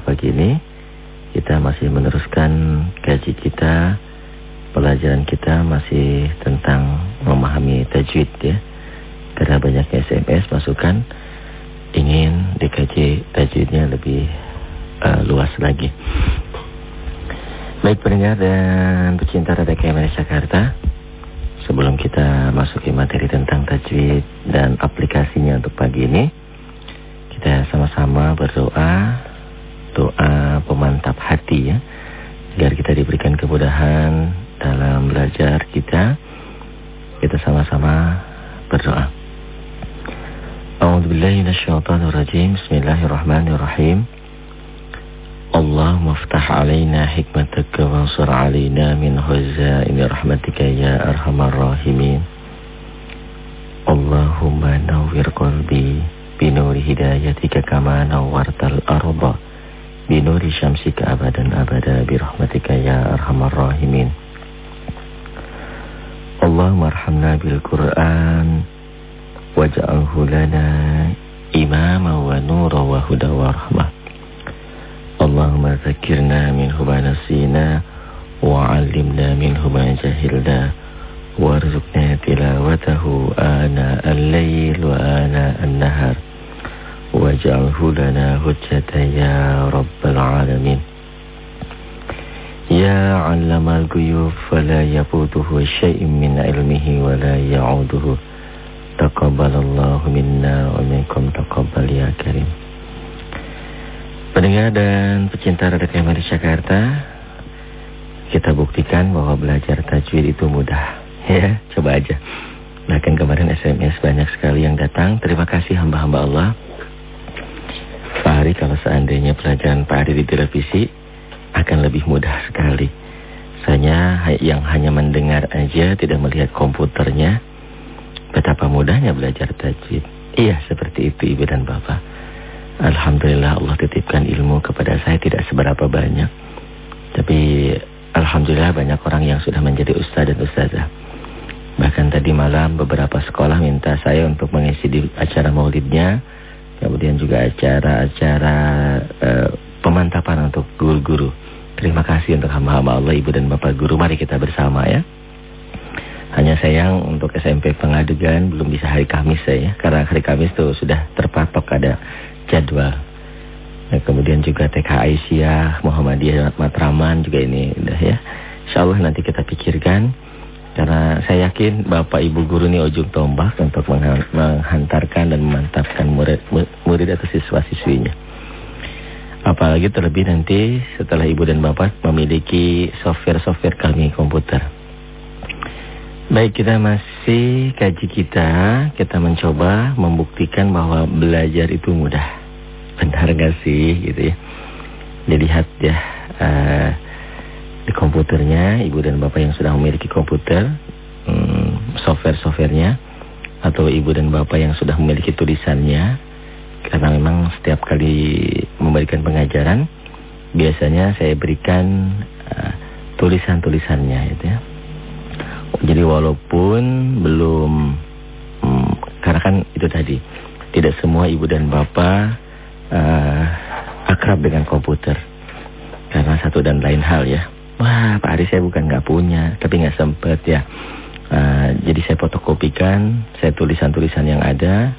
pagi ini Kita masih meneruskan kaji kita Pelajaran kita masih tentang memahami tajwid ya. Karena banyak SMS masukan Ingin dikaji tajwidnya lebih uh, luas lagi. Baik pendengar dan pecinta KMS Jakarta Sebelum kita masuki materi tentang tajwid dan aplikasinya untuk pagi ini Kita sama-sama berdoa doa pemantap hati ya. Agar kita diberikan kemudahan dalam belajar kita. Kita sama-sama berdoa. A'udzubillahi minasyaitonirrajim. Bismillahirrahmanirrahim. Allahumma ftah alaina hikmataka wa ansur alaina min huzaini rahmatika ya arhamar rahimin. Allahumma nawwir qalbi binuri hidayatika kama nawwartal arda. بنور شمسك أبدا أبدا برحمتك يا أرحم الراحمين. اللهم ارحمنا بالقرآن واجعله لنا إماما ونورا وهدى ورحمة. اللهم ذكرنا منه ما نسينا وعلمنا منه ما جهلنا وارزقنا تلاوته آناء الليل وآناء النهار. واجعله لنا هجة يا رب العالمين يا علم الغيوب فلا يبوده شيء من علمه ولا يعوده تقبل الله منا ومنكم تقبل يا كريم Pendengar dan pecinta Radio KMR Jakarta, kita buktikan bahwa belajar tajwid itu mudah. Ya, coba aja. Bahkan kemarin SMS banyak sekali yang datang. Terima kasih hamba-hamba Allah. Hari, kalau seandainya pelajaran Pak Hari di televisi, akan lebih mudah sekali. Saya yang hanya mendengar aja, tidak melihat komputernya, betapa mudahnya belajar tajwid. Iya, seperti itu Ibu dan Bapak. Alhamdulillah Allah titipkan ilmu kepada saya tidak seberapa banyak. Tapi Alhamdulillah banyak orang yang sudah menjadi ustaz dan ustazah. Bahkan tadi malam beberapa sekolah minta saya untuk mengisi di acara maulidnya. Kemudian juga acara-acara uh, pemantapan untuk guru-guru. Terima kasih untuk hamba-hamba Allah, ibu dan bapak guru. Mari kita bersama ya. Hanya sayang untuk SMP pengadegan belum bisa hari Kamis saya. Karena hari Kamis itu sudah terpatok ada jadwal. Nah, kemudian juga TK Aisyah, Muhammadiyah Matraman juga ini ya. Insya Allah nanti kita pikirkan. Karena saya yakin Bapak Ibu guru ini ujung tombak untuk menghantarkan dan memantapkan murid, murid atau siswa-siswinya. Apalagi terlebih nanti setelah Ibu dan Bapak memiliki software-software kami komputer. Baik kita masih kaji kita, kita mencoba membuktikan bahwa belajar itu mudah. Benar gak sih gitu ya. Jadi lihat ya uh, di komputernya ibu dan bapak yang sudah memiliki komputer, um, software-softwarenya, atau ibu dan bapak yang sudah memiliki tulisannya, karena memang setiap kali memberikan pengajaran, biasanya saya berikan uh, tulisan-tulisannya gitu ya. Jadi walaupun belum hmm, karena kan itu tadi tidak semua ibu dan bapak uh, akrab dengan komputer karena satu dan lain hal ya. Wah Pak Ari saya bukan nggak punya tapi nggak sempet ya. Uh, jadi saya fotokopikan saya tulisan-tulisan yang ada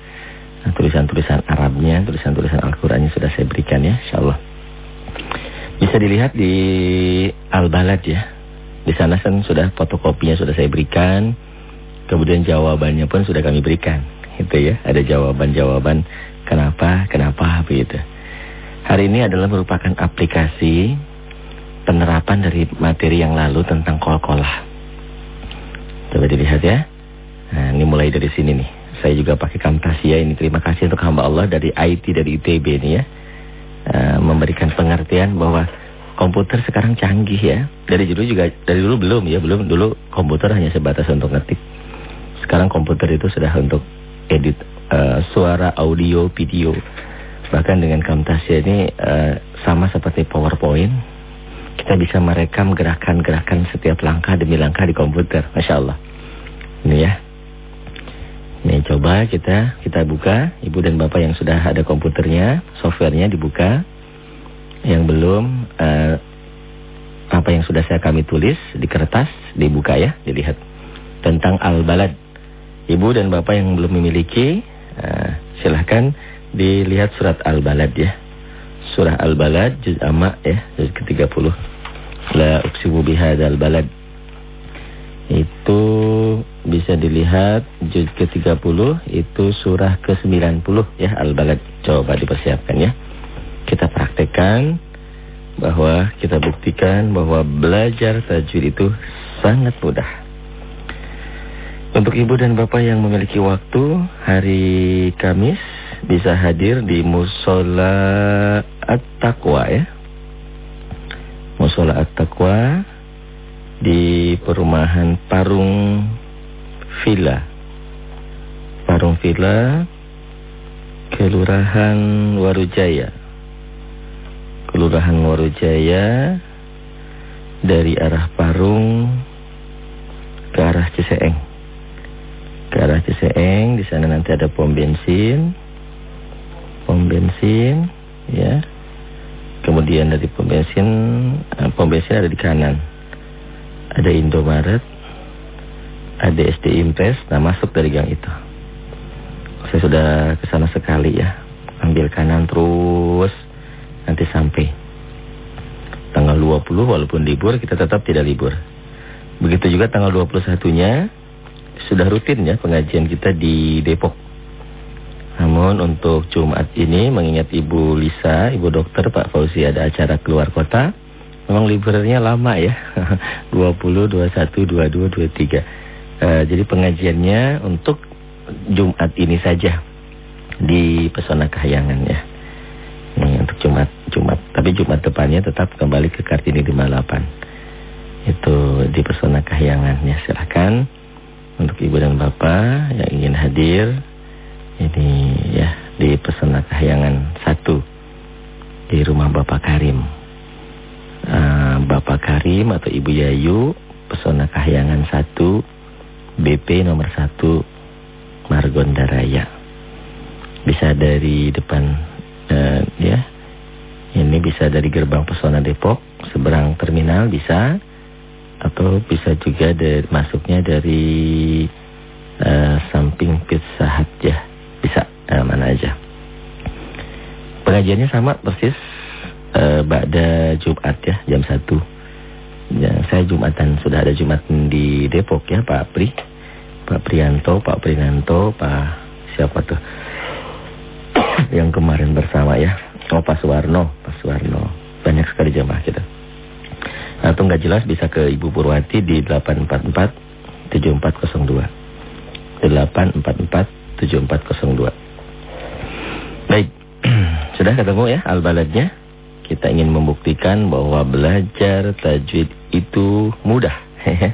tulisan-tulisan Arabnya, tulisan-tulisan Al-Qurannya sudah saya berikan ya, insya Allah. Bisa dilihat di Al-Balad ya, di sana kan sudah fotokopinya sudah saya berikan. Kemudian jawabannya pun sudah kami berikan. Itu ya, ada jawaban-jawaban kenapa, kenapa begitu. Hari ini adalah merupakan aplikasi penerapan dari materi yang lalu tentang kol-kolah. Coba dilihat ya. Nah, ini mulai dari sini nih. Saya juga pakai Camtasia ini. Terima kasih untuk hamba Allah dari IT dari ITB ini ya. Uh, memberikan pengertian bahwa komputer sekarang canggih ya. Dari dulu juga dari dulu belum ya, belum dulu komputer hanya sebatas untuk ngetik. Sekarang komputer itu sudah untuk edit uh, suara, audio, video. Bahkan dengan Camtasia ini uh, sama seperti PowerPoint. Kita bisa merekam gerakan-gerakan setiap langkah demi langkah di komputer. Masya Allah. Ini ya. Ini coba kita kita buka, Ibu dan Bapak yang sudah ada komputernya, softwarenya dibuka. Yang belum uh, apa yang sudah saya kami tulis di kertas dibuka ya, dilihat tentang al-balad. Ibu dan Bapak yang belum memiliki, uh, silahkan dilihat surat al-balad ya. Surah al-balad juz amma ya, juz ke-30. La uksimu bihadzal balad. Itu bisa dilihat juz ke-30 itu surah ke-90 ya Al-Balad. Coba dipersiapkan ya. Kita praktekkan bahwa kita buktikan bahwa belajar tajwid itu sangat mudah. Untuk ibu dan bapak yang memiliki waktu hari Kamis bisa hadir di Musola At-Taqwa ya. Musola At-Taqwa di perumahan Parung Villa. Parung Villa, Kelurahan Warujaya. Kelurahan Warujaya dari arah Parung ke arah Ciseeng. Ke arah Ciseeng, di sana nanti ada pom bensin. Pom bensin, ya. Kemudian dari pom bensin, eh, pom bensin ada di kanan. Ada Indomaret, ada SD Impres, nah masuk dari gang itu. Saya sudah ke sana sekali ya. Ambil kanan terus nanti sampai. Tanggal 20 walaupun libur kita tetap tidak libur. Begitu juga tanggal 21-nya sudah rutin ya pengajian kita di Depok. Namun untuk Jumat ini mengingat Ibu Lisa, Ibu dokter Pak Fauzi ada acara keluar kota. Memang liburnya lama ya. 20, 21, 22, 23. Uh, jadi pengajiannya untuk Jumat ini saja di Pesona Kahyangan ya. Ini untuk Jumat Jumat. Tapi Jumat depannya tetap kembali ke Kartini 58. Itu di Pesona Kahyangan ya. Silakan untuk ibu dan bapak yang ingin hadir ini ya di Pesona Kahyangan 1 di rumah Bapak Karim. Uh, Bapak Karim atau Ibu Yayu Pesona Kahyangan 1 BP nomor 1 Margonda Raya. Bisa dari depan uh, ya. Ini bisa dari gerbang Pesona Depok, seberang terminal bisa atau bisa juga dari, masuknya dari uh, samping Pizza Hut ya. Bisa uh, mana aja. Pengajiannya sama persis uh, Ba'da Jumat ya jam 1 Ya, saya Jumatan sudah ada Jumatan di Depok ya Pak Pri. Pak Prianto, Pak Prinanto, Pak siapa tuh? Yang kemarin bersama ya. Oh Pak Suwarno, Pak Suwarno. Banyak sekali jamaah kita. Atau nggak jelas bisa ke Ibu Purwati di 844 7402. 844 7402. Baik. Sudah ketemu ya al-baladnya? kita ingin membuktikan bahwa belajar tajwid itu mudah.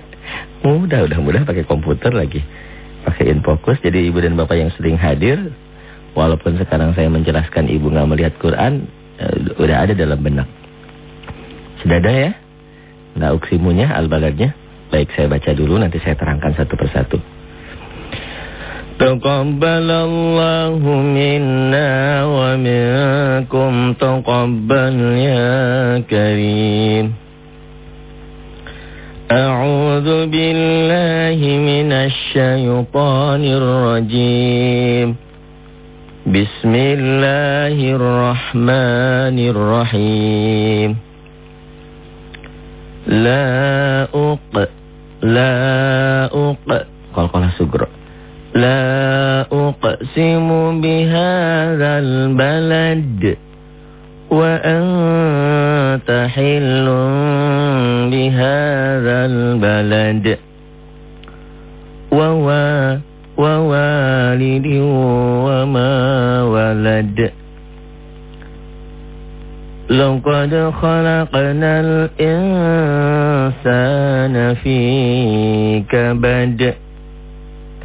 mudah, udah mudah pakai komputer lagi. Pakai infokus. Jadi ibu dan bapak yang sering hadir, walaupun sekarang saya menjelaskan ibu nggak melihat Quran, uh, udah ada dalam benak. Sudah ada ya? Nah uksimunya, al-baladnya. Baik, saya baca dulu, nanti saya terangkan satu persatu. تقبل الله منا ومنكم تقبل يا كريم أعوذ بالله من الشيطان الرجيم بسم الله الرحمن الرحيم لا أق لا أق قال قال سجر لا أقسم بهذا البلد وأنت حل بهذا البلد ووا ووالد وما ولد. لقد خلقنا الإنسان في كبد.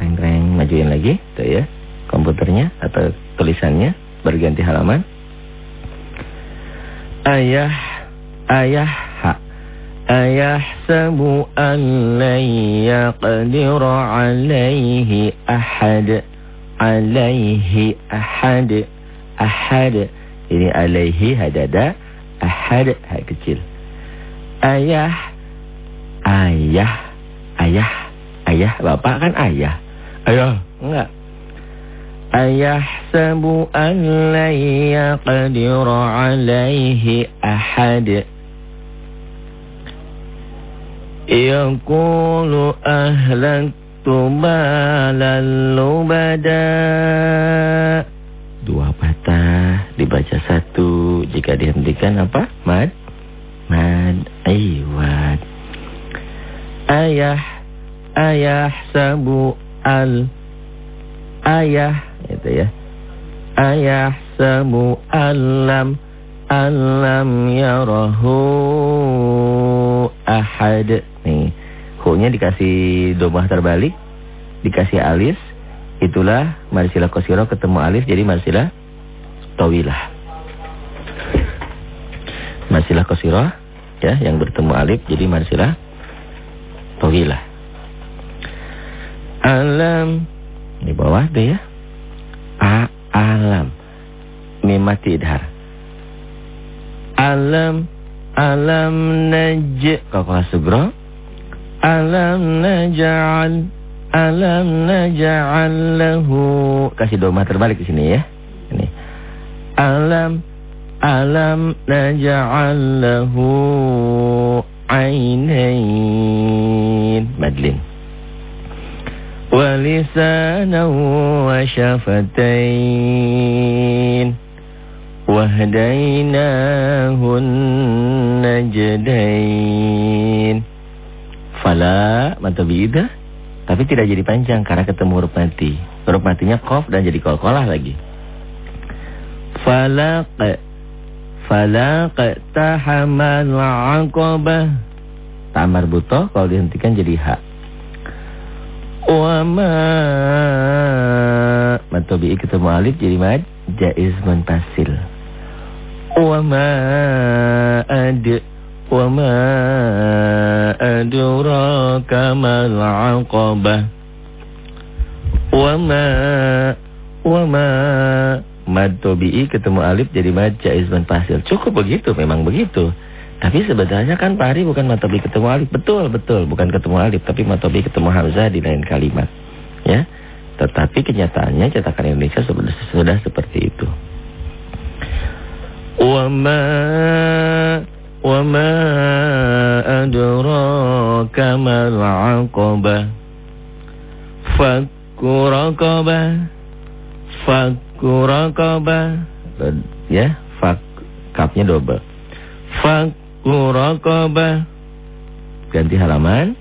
Reng-reng majuin lagi tuh ya komputernya atau tulisannya berganti halaman. Ayah ayah ha. Ayah sabu an la yaqdiru alaihi ahad. Alaihi ahad ahad. Ini alaihi hadada ahad ha kecil. Ayah ayah ayah ayah bapak kan ayah ayah enggak. Ayah sabu an la yaqdir alaihi ahad. Yaqulu ahlan malan lubada. Dua patah dibaca satu. Jika dihentikan apa? Mad? Mad. Iwad Ayah Ayah sabu al Ayah itu ya Ayah sabu alam Alam yarahu Ahad Nih Hunya dikasih domah terbalik, dikasih alis, itulah marsilah kosiro ketemu alif jadi marsilah tawilah. Marsilah kosiro ya yang bertemu alif jadi marsilah tawilah. Alam di bawah deh ya. A alam mimati idhar. Alam alam naj kalau sugro Alam naj'al Alam naj'al lahu Kasih doma terbalik di sini ya. Ini. Alam Alam naj'al lahu ainain Madlin Wa syafatain Wahdainahun najdain Fala matobidah tapi tidak jadi panjang karena ketemu huruf mati. Huruf matinya kof dan jadi kol-kolah lagi. Falaq falaq tahamal aqabah. Tamar buto kalau dihentikan jadi ha. Wama. Matobi ketemu alif jadi mad Jaiz munfasil Wama ad Wama aduraka mal aqabah Wama Wama. Mad tobi'i ketemu alif jadi mad jaiz pasil. Cukup begitu memang begitu. Tapi sebenarnya kan Pak Ari bukan Matobi ketemu Alif. Betul, betul. Bukan ketemu Alif, tapi Matobi ketemu Hamzah di lain kalimat. Ya. Tetapi kenyataannya cetakan Indonesia sudah, sudah seperti itu. Wama wama adraka mal aqabah. Fakku raqabah. Fakku. Ya, fak kapnya double. Fak muraqabah. Ganti halaman.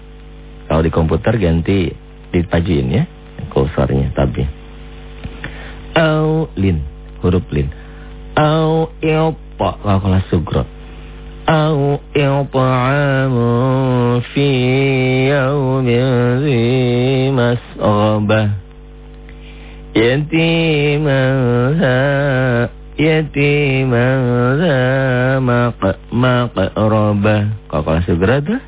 Kalau di komputer ganti dipajuin ya. Kursornya tapi. Au lin. Huruf lin. Au iopo. Kalau kalah sugro. Au ilpa'amu fi yaumin zi Yanti Yatiman يتيما ذا مقربة Kalau segera tuh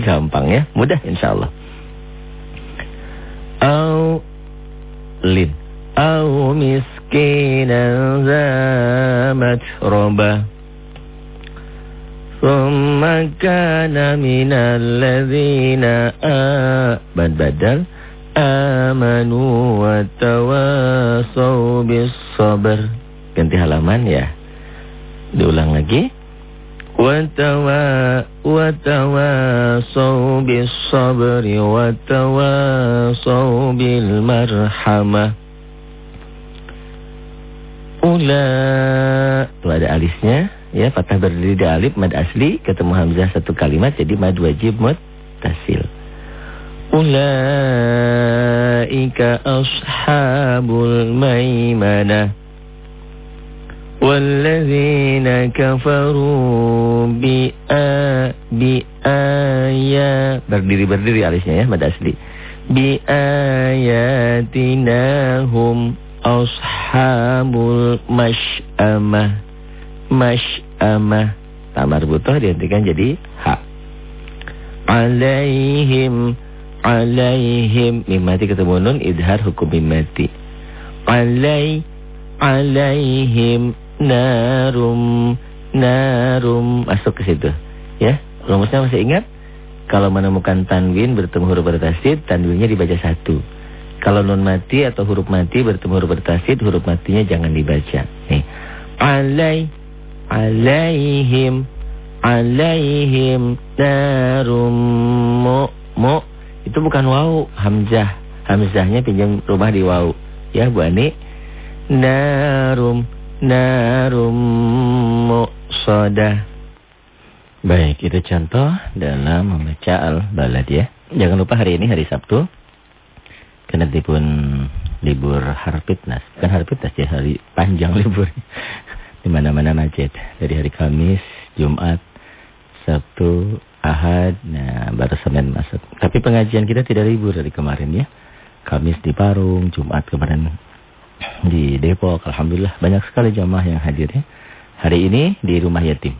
gampang ya, mudah insyaallah. Au lin au miskinan za matrabah ثم كان من الذين آمن بدل آمنوا وتواصوا بالصبر ganti halaman ya. Diulang lagi. Watawa watawasau bis sabri watawasau bil marhamah ula. Tuh ada alisnya ya. Patah berdiri di alif mad asli. Ketemu hamzah satu kalimat jadi mad wajib tasil ulaika ashabul maimanah bi a bi aya berdiri berdiri alisnya ya mad asli. bi ayatina hum ashabul masyamah Mash'amah Tamar butuh dihentikan jadi ha Alaihim Alaihim Mimati ketemu nun idhar hukum mimati alai alaihim narum narum. Masuk ke situ ya. Rumusnya masih ingat? Kalau menemukan tanwin bertemu huruf bertasid tanwinnya dibaca satu. Kalau nun mati atau huruf mati bertemu huruf bertasid huruf matinya jangan dibaca. Nih. Alai alaihim alaihim narum mu mu. Itu bukan wau hamzah. Hamzahnya pinjam rumah di wau. Ya Bu Ani. Narum narum muqsadah Baik, itu contoh dalam membaca al-balad ya. Jangan lupa hari ini hari Sabtu. Karena pun libur Harpitnas. Bukan Harpitnas ya, hari panjang libur. Di mana-mana macet. Dari hari Kamis, Jumat, Sabtu, Ahad, nah baru Senin masuk. Tapi pengajian kita tidak libur dari kemarin ya. Kamis di Parung, Jumat kemarin di Depok. Alhamdulillah banyak sekali jamaah yang hadir ya. Hari ini di rumah yatim.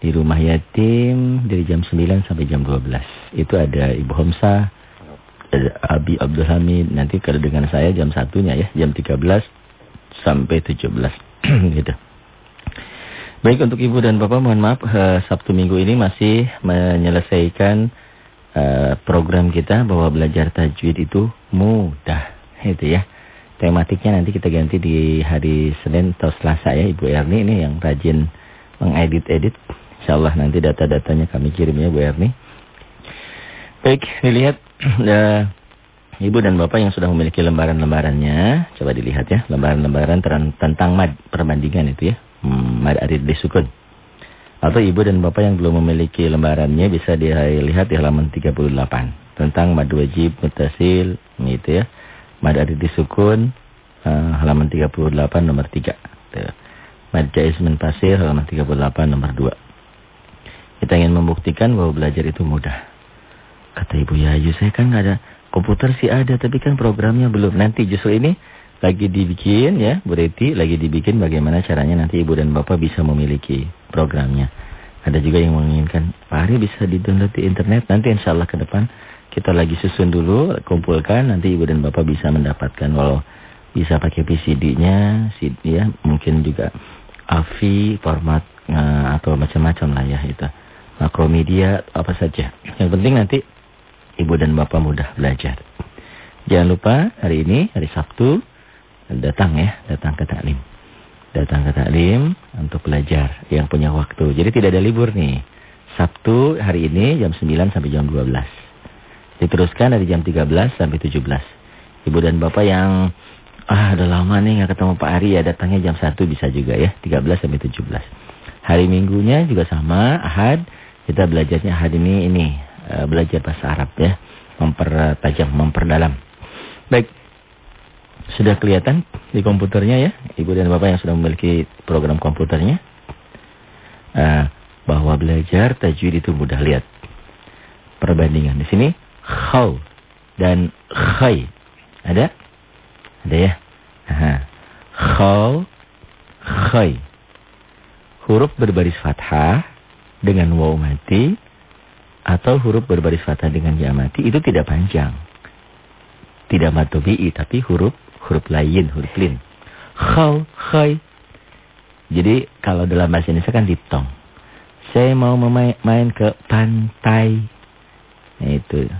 Di rumah yatim dari jam 9 sampai jam 12. Itu ada Ibu Homsa, Abi Abdul Hamid. Nanti kalau dengan saya jam satunya ya, jam 13 sampai 17. gitu. Baik untuk Ibu dan Bapak mohon maaf uh, Sabtu Minggu ini masih menyelesaikan uh, program kita bahwa belajar tajwid itu mudah. Itu ya. Tematiknya nanti kita ganti di hari Senin atau Selasa ya Ibu Erni ini yang rajin mengedit-edit. InsyaAllah nanti data-datanya kami kirim ya Bu Erni. Baik, dilihat uh, Ibu dan Bapak yang sudah memiliki lembaran-lembarannya. Coba dilihat ya, lembaran-lembaran tentang mad, perbandingan itu ya. Hmm, mad arid disukun. Atau Ibu dan Bapak yang belum memiliki lembarannya bisa dilihat di halaman 38. Tentang mad wajib, mutasil, gitu ya. Mad arid disukun, uh, halaman 38 nomor 3. Tuh. Mad jais menpasir, halaman 38 nomor 2. Kita ingin membuktikan bahwa belajar itu mudah. Kata Ibu Yayu, saya kan nggak ada komputer sih ada, tapi kan programnya belum. Nanti justru ini lagi dibikin ya, Bu Reti lagi dibikin bagaimana caranya nanti Ibu dan Bapak bisa memiliki programnya. Ada juga yang menginginkan, Pak Ari bisa di-download di internet, nanti insya Allah ke depan kita lagi susun dulu, kumpulkan, nanti Ibu dan Bapak bisa mendapatkan walau bisa pakai PCD-nya, ya, mungkin juga AVI, format, uh, atau macam-macam lah ya itu makromedia, apa saja. Yang penting nanti ibu dan bapak mudah belajar. Jangan lupa hari ini, hari Sabtu, datang ya, datang ke taklim. Datang ke taklim untuk belajar yang punya waktu. Jadi tidak ada libur nih. Sabtu hari ini jam 9 sampai jam 12. Diteruskan dari jam 13 sampai 17. Ibu dan bapak yang ah udah lama nih nggak ketemu Pak Ari ya datangnya jam 1 bisa juga ya, 13 sampai 17. Hari Minggunya juga sama, Ahad kita belajarnya hari ini ini uh, belajar bahasa Arab ya, mempertajam, memperdalam. Baik. Sudah kelihatan di komputernya ya, Ibu dan Bapak yang sudah memiliki program komputernya. Uh, bahwa belajar tajwid itu mudah lihat. Perbandingan di sini khaw dan khay. Ada? Ada ya? Aha. Khaw, khay. Huruf berbaris fathah dengan waw mati atau huruf berbaris fathah dengan ya mati itu tidak panjang. Tidak matobi'i tapi huruf huruf lain, huruf lin. Khaw, khay. Jadi kalau dalam bahasa Indonesia kan diptong. Saya mau main ke pantai. Nah, itu.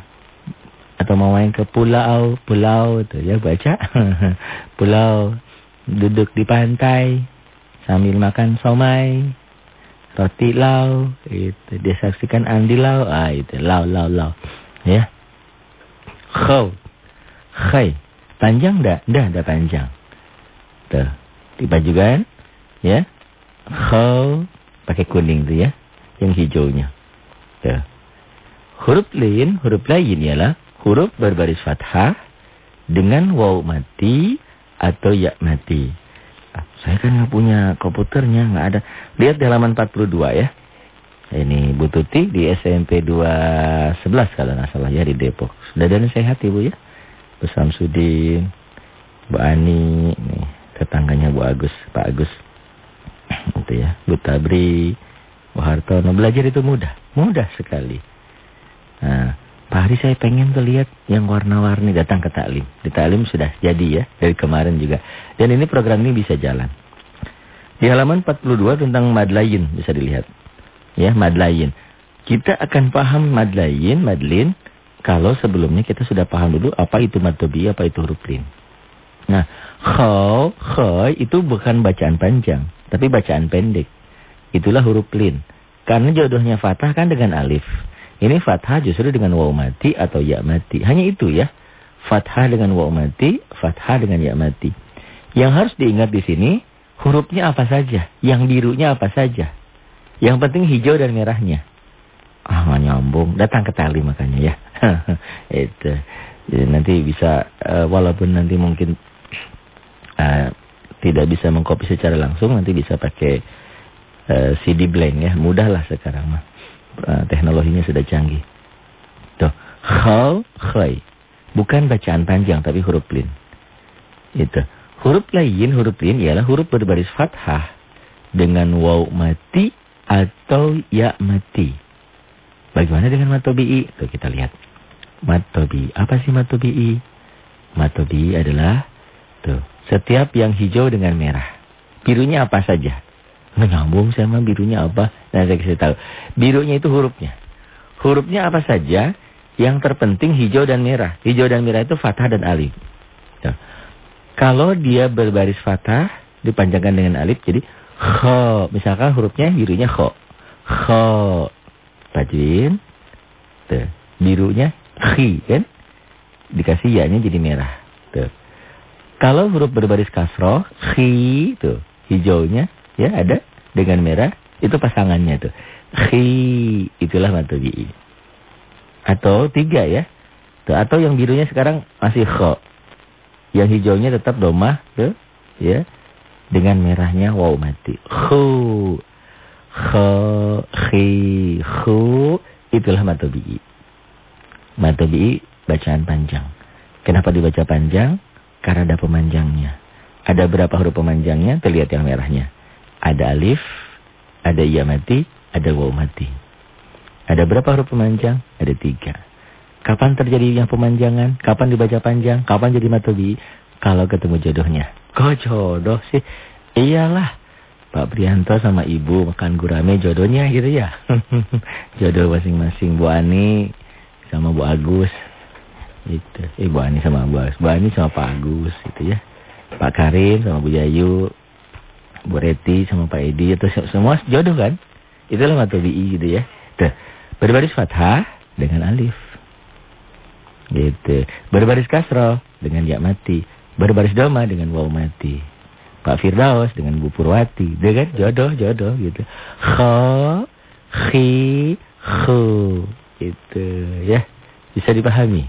Atau mau main ke pulau, pulau itu ya baca. pulau duduk di pantai sambil makan somai roti lau itu dia saksikan andi lau. Ah itu lau lau lau. Ya. Khaw khay panjang enggak enggak ada panjang. Tuh. Dibajukan ya. Khaw pakai kuning tuh ya. Yang hijaunya. Tuh. Huruf lain huruf lain ialah huruf berbaris fathah dengan waw mati atau ya mati saya kan nggak punya komputernya, nggak ada. Lihat di halaman 42 ya. Ini Bu Tuti di SMP 211 kalau nggak salah ya di Depok. Sudah dan sehat Ibu ya. Bu Samsudin, Bu Ani, nih tetangganya Bu Agus, Pak Agus. Itu ya, Bu Tabri, Bu Hartono. Belajar itu mudah, mudah sekali. Nah, Pak Hari saya pengen tuh lihat yang warna-warni datang ke taklim. Di taklim sudah jadi ya dari kemarin juga. Dan ini program ini bisa jalan. Di halaman 42 tentang madlayin bisa dilihat. Ya, madlayin. Kita akan paham madlayin, madlin kalau sebelumnya kita sudah paham dulu apa itu matobi, apa itu huruf lin. Nah, khaw, khoy itu bukan bacaan panjang, tapi bacaan pendek. Itulah huruf lin. Karena jodohnya fathah kan dengan alif. Ini fathah justru dengan waw mati atau ya mati. Hanya itu ya. Fathah dengan waw mati, fathah dengan ya mati. Yang harus diingat di sini, hurufnya apa saja. Yang birunya apa saja. Yang penting hijau dan merahnya. Ah, nggak nyambung. Datang ke tali makanya ya. itu. Jadi nanti bisa, uh, walaupun nanti mungkin uh, tidak bisa mengkopi secara langsung, nanti bisa pakai uh, eh, CD blank ya. Mudah lah sekarang mah. Eh, teknologinya sudah canggih. Tuh, khal, khay. Bukan bacaan panjang tapi huruf lin. Itu. Huruf lain, huruf lin ialah huruf berbaris fathah dengan waw mati atau ya mati. Bagaimana dengan matobi'i? Tuh kita lihat. Matobi. Apa sih matobi'i? Matobi'i adalah tuh, setiap yang hijau dengan merah. Birunya apa saja? Menyambung sama birunya apa? Nah, saya kasih tahu. Birunya itu hurufnya. Hurufnya apa saja yang terpenting hijau dan merah. Hijau dan merah itu fathah dan alif. Ya. Kalau dia berbaris fathah, dipanjangkan dengan alif, jadi kho. Misalkan hurufnya birunya kho. Kho. Tajwin. Tuh. Birunya khi, kan? Dikasih ya jadi merah. Tuh. Kalau huruf berbaris kasroh, khi, tuh. Hijaunya Ya, ada dengan merah. Itu pasangannya tuh. Khi, itulah matobi'i. Atau tiga ya. Tuh, atau yang birunya sekarang masih kho. Yang hijaunya tetap domah tuh, ya. Dengan merahnya waw mati. Khu. Kho, khi, khu. Itulah matobi'i. Matobi'i bacaan panjang. Kenapa dibaca panjang? Karena ada pemanjangnya. Ada berapa huruf pemanjangnya? Terlihat yang merahnya. Ada alif, ada iya mati, ada waw mati. Ada berapa huruf pemanjang? Ada tiga. Kapan terjadi yang pemanjangan? Kapan dibaca panjang? Kapan jadi matobi? Kalau ketemu jodohnya. Kok jodoh sih? Iyalah. Pak Prianto sama Ibu makan gurame jodohnya gitu ya. Jodoh masing-masing. Bu Ani sama Bu Agus. Itu. Eh Bu Ani sama Bu Agus. Bu Ani sama Pak Agus gitu ya. Pak Karim sama Bu Yayu. Bu Reti sama Pak Edi itu semua jodoh kan? Itulah matobi'i gitu ya. Tuh. Berbaris fathah dengan alif. Gitu. Berbaris kasroh dengan ya mati. Berbaris doma dengan waw mati. Pak Firdaus dengan Bu Purwati. Dia kan jodoh, jodoh gitu. Kho, khi, khu. Itu ya. Bisa dipahami.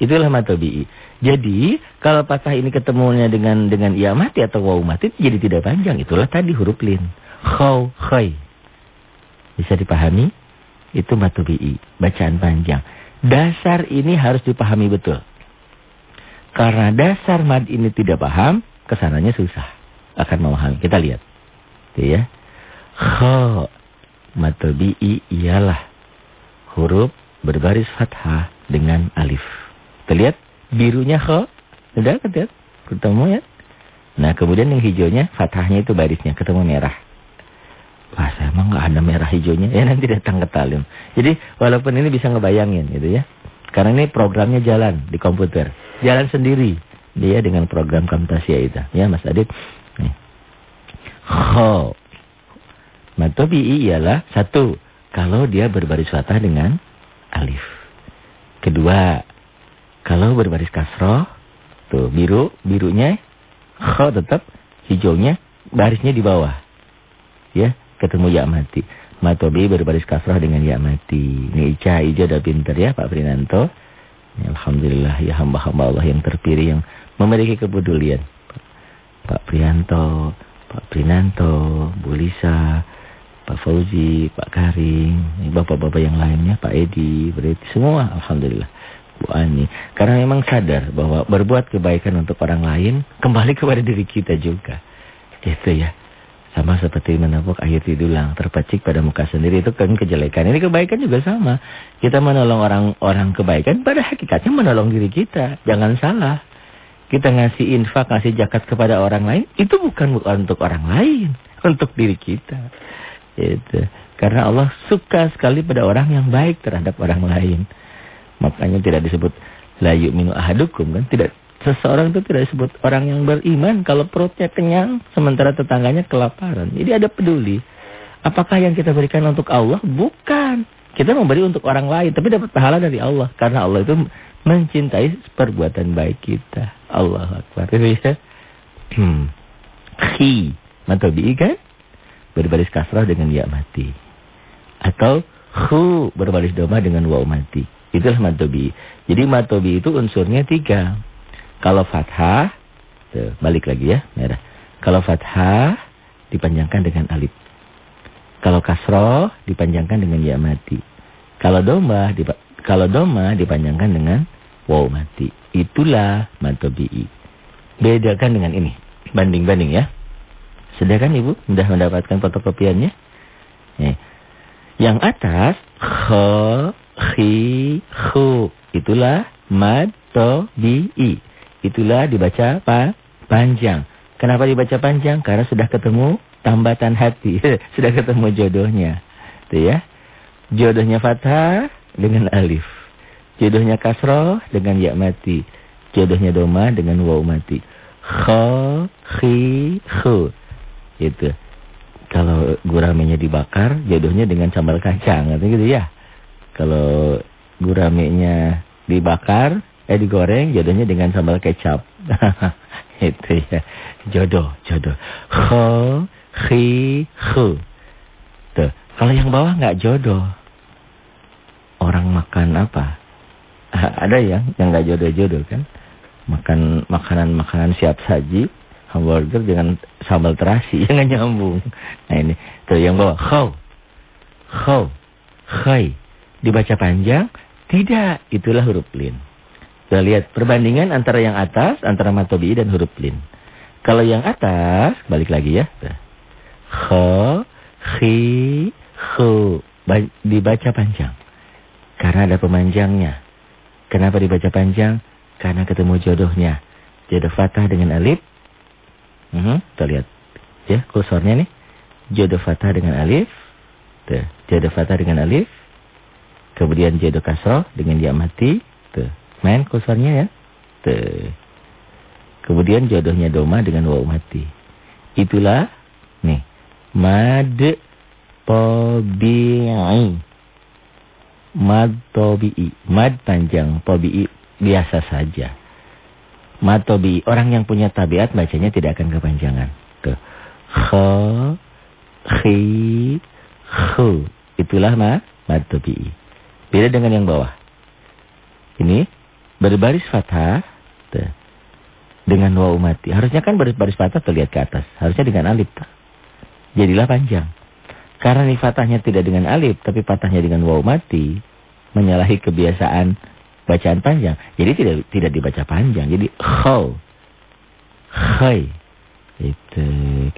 Itulah matobi'i. Jadi kalau patah ini ketemunya dengan dengan ia mati atau waw mati jadi tidak panjang. Itulah tadi huruf lin. Khaw, khay. Bisa dipahami? Itu matubi'i. Bacaan panjang. Dasar ini harus dipahami betul. Karena dasar mad ini tidak paham, ke sananya susah. Akan memahami. Kita lihat. Itu ya. Khaw. Matubi'i ialah huruf berbaris fathah dengan alif. Terlihat? Birunya kho. Sudah ya? Ketemu ya? Nah kemudian yang hijaunya fathahnya itu barisnya ketemu merah. Wah saya emang nggak ada merah hijaunya. Ya nanti datang ke talim. Jadi walaupun ini bisa ngebayangin gitu ya. Karena ini programnya jalan di komputer. Jalan sendiri. Dia dengan program Camtasia itu. Ya Mas Adit. Nih. Kho. Matobi'i ialah satu. Kalau dia berbaris fathah dengan alif. Kedua. Kalau berbaris kasroh, tuh biru, birunya, kho tetap, hijaunya, barisnya di bawah. Ya, ketemu ya mati. Matobi berbaris kasroh dengan ya mati. Ini Ica Ijo udah pinter ya Pak Prinanto. Ya, Alhamdulillah ya hamba-hamba Allah yang terpilih yang memiliki kepedulian. Pak Prianto, Pak Prinanto, Bu Lisa, Pak Fauzi, Pak Karim, bapak-bapak yang lainnya, Pak Edi, berarti semua Alhamdulillah. Bu Ani. Karena memang sadar bahwa berbuat kebaikan untuk orang lain kembali kepada diri kita juga. Itu ya. Sama seperti menepuk air di dulang, terpecik pada muka sendiri itu kan kejelekan. Ini kebaikan juga sama. Kita menolong orang-orang kebaikan pada hakikatnya menolong diri kita. Jangan salah. Kita ngasih infak, ngasih zakat kepada orang lain, itu bukan bukan untuk orang lain, untuk diri kita. Itu. Karena Allah suka sekali pada orang yang baik terhadap orang lain. Makanya tidak disebut la yu'minu ahadukum kan, tidak Seseorang itu tidak disebut orang yang beriman kalau perutnya kenyang sementara tetangganya kelaparan. Jadi ada peduli. Apakah yang kita berikan untuk Allah? Bukan. Kita memberi untuk orang lain tapi dapat pahala dari Allah karena Allah itu mencintai perbuatan baik kita. Allah Akbar. Ya. Hmm. Khi matobi kan berbaris kasrah dengan ya mati. Atau khu berbaris doma dengan waw mati. Itulah matobi. Jadi matobi itu unsurnya tiga. Kalau fathah, tuh, balik lagi ya, merah. Kalau fathah dipanjangkan dengan alif. Kalau kasroh dipanjangkan dengan ya mati. Kalau doma kalau doma dipanjangkan dengan waw mati. Itulah matobi'i. Bedakan dengan ini. Banding-banding ya. Sudah kan Ibu? Sudah mendapatkan fotokopiannya? Nih. Yang atas kho, khi, khu. Itulah matobi'i. Itulah dibaca apa? Panjang. Kenapa dibaca panjang? Karena sudah ketemu tambatan hati. sudah ketemu jodohnya. Itu ya. Jodohnya fathah dengan alif. Jodohnya kasroh dengan ya mati. Jodohnya doma dengan waw mati. Kho, khi, khu. Itu. Kalau guramenya dibakar, jodohnya dengan sambal kacang. Gitu ya. Kalau guramenya dibakar, eh digoreng jodohnya dengan sambal kecap. itu ya. Jodoh, jodoh. Kho, khi, khu. Tuh, kalau yang bawah nggak jodoh. Orang makan apa? Ada yang yang nggak jodoh-jodoh kan? Makan makanan-makanan siap saji, hamburger dengan sambal terasi yang nyambung. Nah ini, tuh yang bawah kho. Kho, khai. Dibaca panjang? Tidak, itulah huruf lin. Kita lihat perbandingan antara yang atas, antara matobi dan huruf lin. Kalau yang atas, balik lagi ya. Kho, khi, khu. Dibaca panjang. Karena ada pemanjangnya. Kenapa dibaca panjang? Karena ketemu jodohnya. Jodoh fatah dengan alif. Uh mhm, -huh, kita lihat. Ya, kursornya nih. Jodoh fatah dengan alif. Tuh, jodoh fatah dengan alif. Kemudian jodoh kasroh dengan dia mati. Tuh. Main kursornya ya. Tuh. Kemudian jodohnya doma dengan waw mati. Itulah nih. Mad tobi'i. Mad tobi'i. Mad panjang, tobi'i biasa saja. Mad tobi'i. Orang yang punya tabiat bacanya tidak akan kepanjangan. Tuh. Kho, khi, khu. Itulah ma, mad tobi'i. Beda dengan yang bawah. Ini berbaris fathah dengan waw mati. Harusnya kan baris-baris fathah terlihat ke atas. Harusnya dengan alif. Jadilah panjang. Karena nih fathahnya tidak dengan alif, tapi fathahnya dengan waw mati, menyalahi kebiasaan bacaan panjang. Jadi tidak tidak dibaca panjang. Jadi khaw. Khay. Itu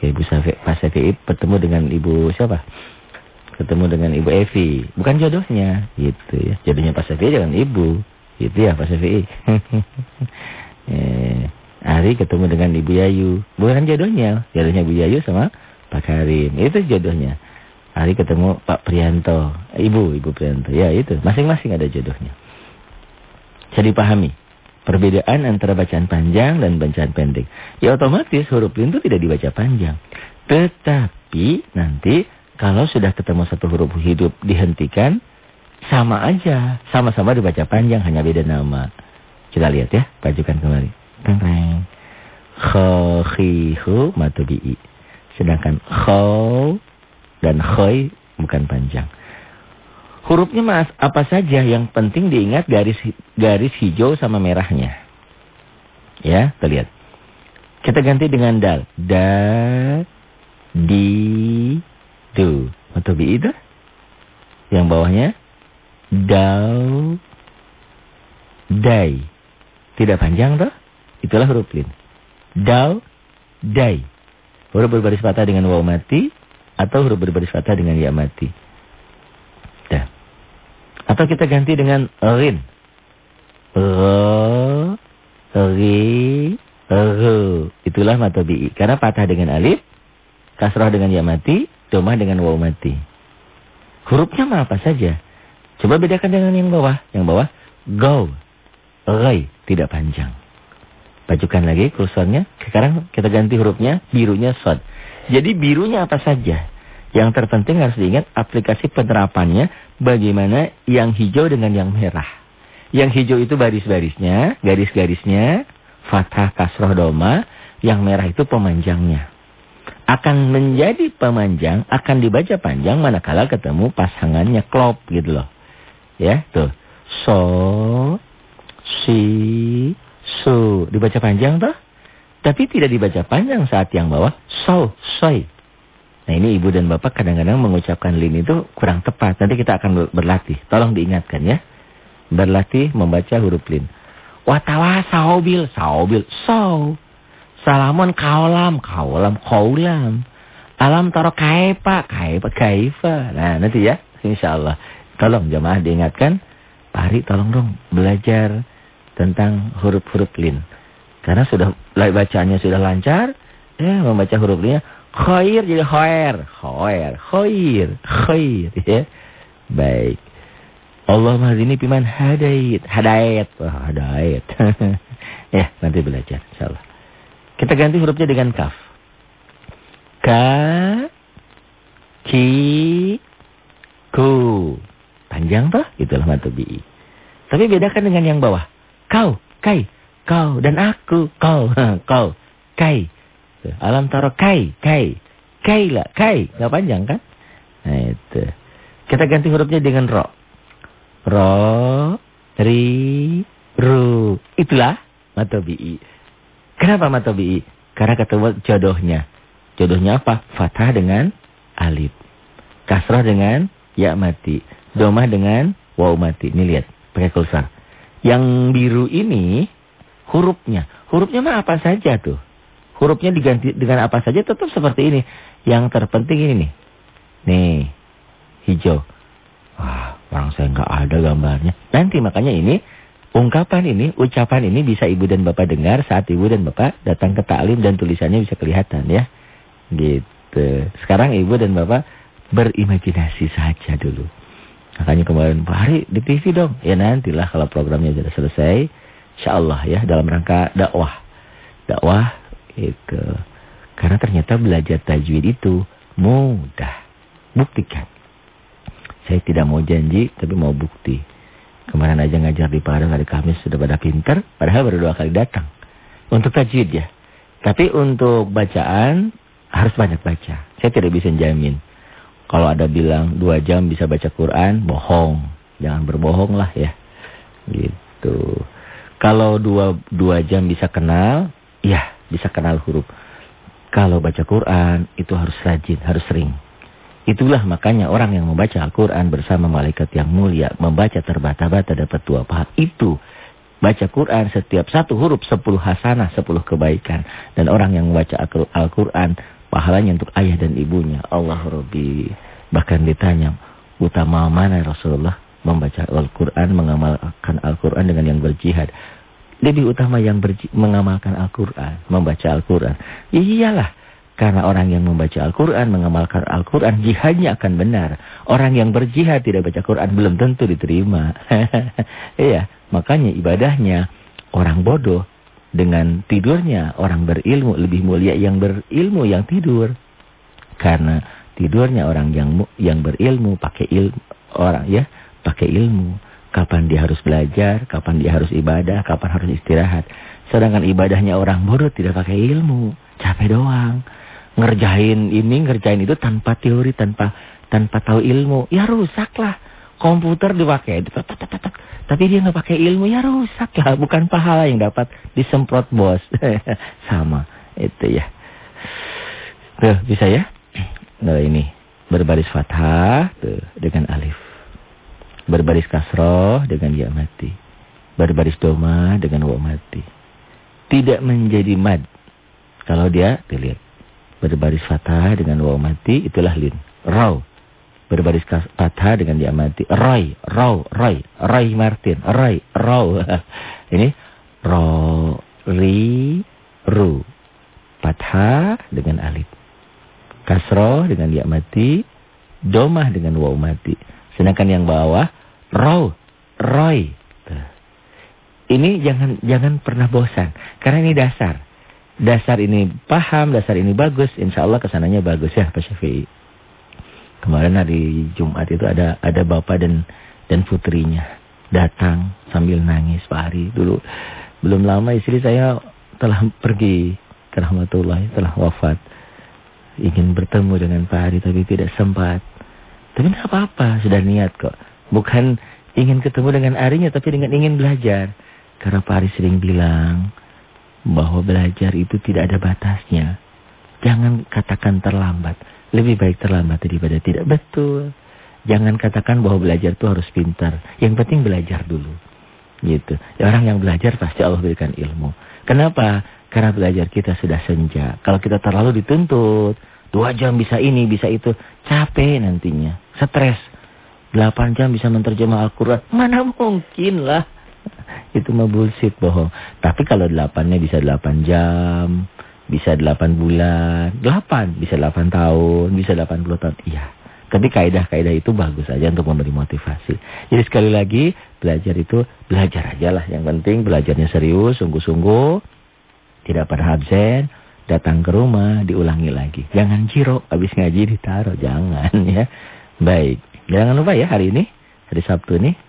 kayak Ibu Safi, Pak Safi bertemu dengan Ibu siapa? Ketemu dengan Ibu Evi. Bukan jodohnya, gitu ya. Jodohnya Pak Safi jangan Ibu. Itu ya Pak Syafi'i. eh, Ari ketemu dengan Ibu Yayu. Bukan jodohnya. Jodohnya Ibu Yayu sama Pak Karim. Itu jodohnya. Ari ketemu Pak Prianto. Ibu, Ibu Prianto. Ya itu. Masing-masing ada jodohnya. Jadi pahami. Perbedaan antara bacaan panjang dan bacaan pendek. Ya otomatis huruf itu tidak dibaca panjang. Tetapi nanti kalau sudah ketemu satu huruf hidup dihentikan sama aja, sama-sama dibaca panjang, hanya beda nama. Kita lihat ya, pajukan kembali. Teng teng. Kho. Sedangkan kho dan khoi bukan panjang. Hurufnya mas, apa saja yang penting diingat garis garis hijau sama merahnya. Ya, kita lihat. Kita ganti dengan dal. Da, di, du. Matubi'i itu. Yang bawahnya dal, dai. Tidak panjang toh? Itulah huruf lin. Dal, dai. Huruf berbaris fathah dengan waw mati atau huruf berbaris fathah dengan ya mati. Dah. Atau kita ganti dengan rin. Ro, ri, ru. Itulah matobi'i. Karena patah dengan alif, kasrah dengan ya mati, domah dengan waw mati. Hurufnya mah apa saja. Coba bedakan dengan yang bawah. Yang bawah, go. Rai, tidak panjang. Bajukan lagi kursornya. Sekarang kita ganti hurufnya, birunya sod. Jadi birunya apa saja. Yang terpenting harus diingat aplikasi penerapannya bagaimana yang hijau dengan yang merah. Yang hijau itu baris-barisnya, garis-garisnya, fathah, kasroh, doma. Yang merah itu pemanjangnya. Akan menjadi pemanjang, akan dibaca panjang manakala ketemu pasangannya klop gitu loh. Ya, tuh. So, si, su. Dibaca panjang toh? Tapi tidak dibaca panjang saat yang bawah. So, soy. Nah ini ibu dan bapak kadang-kadang mengucapkan lin itu kurang tepat. Nanti kita akan berlatih. Tolong diingatkan ya. Berlatih membaca huruf lin. Watawa saubil, saubil, so. Salamun kaulam, kaulam, kaulam. Alam taro kaipa, kaipa, kaifa. Nah nanti ya, insya Allah. Tolong jemaah diingatkan. Hari tolong dong belajar tentang huruf-huruf lin. Karena sudah bacanya sudah lancar, ya membaca huruf linnya khair jadi khair, khair, khair, khair ya. Baik. Allah mahdini piman hadait, hadait, oh, hadait. ya, nanti belajar insyaallah. Kita ganti hurufnya dengan kaf. Ka ki ku. Panjang toh? Itulah matobi. Tapi bedakan dengan yang bawah. Kau, kai, kau dan aku, kau, kau, kai. Alam taro kai, kai. Kai lah, kai. Gak panjang kan? Nah itu. Kita ganti hurufnya dengan ro. Ro, ri, ru. Itulah matobi'i. Kenapa matobi'i? Karena ketemu jodohnya. Jodohnya apa? Fathah dengan alif. Kasrah dengan ya mati. Domah dengan waw mati. Ini lihat, pakai kulsar. Yang biru ini hurufnya. Hurufnya mah apa saja tuh. Hurufnya diganti dengan apa saja tetap seperti ini. Yang terpenting ini nih. Nih, hijau. Wah, orang saya nggak ada gambarnya. Nanti makanya ini, ungkapan ini, ucapan ini bisa ibu dan bapak dengar saat ibu dan bapak datang ke taklim dan tulisannya bisa kelihatan ya. Gitu. Sekarang ibu dan bapak berimajinasi saja dulu. Makanya kemarin, Pak Hari di TV dong. Ya nantilah kalau programnya sudah selesai. Insya Allah ya dalam rangka dakwah. Dakwah itu. Karena ternyata belajar tajwid itu mudah. Buktikan. Saya tidak mau janji tapi mau bukti. Kemarin aja ngajar di Padang hari Kamis sudah pada pinter. Padahal baru dua kali datang. Untuk tajwid ya. Tapi untuk bacaan harus banyak baca. Saya tidak bisa jamin. Kalau ada bilang dua jam bisa baca Quran, bohong. Jangan berbohong lah ya. Gitu. Kalau dua, dua jam bisa kenal, ya bisa kenal huruf. Kalau baca Quran itu harus rajin, harus sering. Itulah makanya orang yang membaca Al-Quran bersama malaikat yang mulia, membaca terbata-bata dapat dua pahala. Itu baca Quran setiap satu huruf sepuluh hasanah, sepuluh kebaikan. Dan orang yang membaca Al-Quran pahalanya untuk ayah dan ibunya. Allah Rabbi. Bahkan ditanya, utama mana Rasulullah membaca Al-Quran, mengamalkan Al-Quran dengan yang berjihad. Lebih utama yang mengamalkan Al-Quran, membaca Al-Quran. Iyalah, karena orang yang membaca Al-Quran, mengamalkan Al-Quran, jihadnya akan benar. Orang yang berjihad tidak baca Quran belum tentu diterima. Iya, makanya ibadahnya orang bodoh dengan tidurnya orang berilmu lebih mulia yang berilmu yang tidur. Karena tidurnya orang yang yang berilmu pakai ilmu orang ya, pakai ilmu. Kapan dia harus belajar, kapan dia harus ibadah, kapan harus istirahat. Sedangkan ibadahnya orang bodoh tidak pakai ilmu, capek doang. Ngerjain ini, ngerjain itu tanpa teori, tanpa tanpa tahu ilmu, ya rusaklah. Komputer dipakai, tapi dia nggak pakai ilmu. Ya rusak lah, bukan pahala yang dapat. Disemprot bos, sama. Itu ya. Tuh bisa ya? Nah ini. Berbaris fathah. Tuh dengan alif, berbaris kasroh dengan ya mati, berbaris doma dengan wa mati. Tidak menjadi mad. Kalau dia dilihat berbaris fathah dengan waw mati itulah lin. Raw berbaris fathah dengan dia mati. Roy, raw, Roy, Roy Martin, Roy, raw. Ini ro, ri, ru. Fathah dengan alif. Kasroh dengan dia mati, domah dengan waw mati. Sedangkan yang bawah raw, roy. Ini jangan jangan pernah bosan karena ini dasar dasar ini paham, dasar ini bagus, insya Allah ke sananya bagus ya Pak Syafi'i. Kemarin hari Jumat itu ada ada bapak dan dan putrinya datang sambil nangis Pak Hari. Dulu belum lama istri saya telah pergi ke rahmatullah, telah wafat. Ingin bertemu dengan Pak Hari tapi tidak sempat. Tapi tidak apa-apa, sudah niat kok. Bukan ingin ketemu dengan Arinya tapi dengan ingin belajar. Karena Pak Hari sering bilang, bahwa belajar itu tidak ada batasnya. Jangan katakan terlambat. Lebih baik terlambat daripada tidak. Betul. Jangan katakan bahwa belajar itu harus pintar. Yang penting belajar dulu. Gitu. Orang yang belajar pasti Allah berikan ilmu. Kenapa? Karena belajar kita sudah senja. Kalau kita terlalu dituntut. Dua jam bisa ini, bisa itu. Capek nantinya. Stres. Delapan jam bisa menerjemah Al-Quran. Mana mungkin lah itu mah bullshit bohong. Tapi kalau delapannya bisa delapan jam, bisa delapan bulan, delapan, bisa delapan tahun, bisa delapan puluh tahun. Iya. Tapi kaidah-kaidah itu bagus aja untuk memberi motivasi. Jadi sekali lagi, belajar itu belajar aja lah. Yang penting belajarnya serius, sungguh-sungguh. Tidak pada absen, datang ke rumah, diulangi lagi. Jangan ciro, habis ngaji ditaruh. Jangan ya. Baik. Jangan lupa ya hari ini, hari Sabtu nih.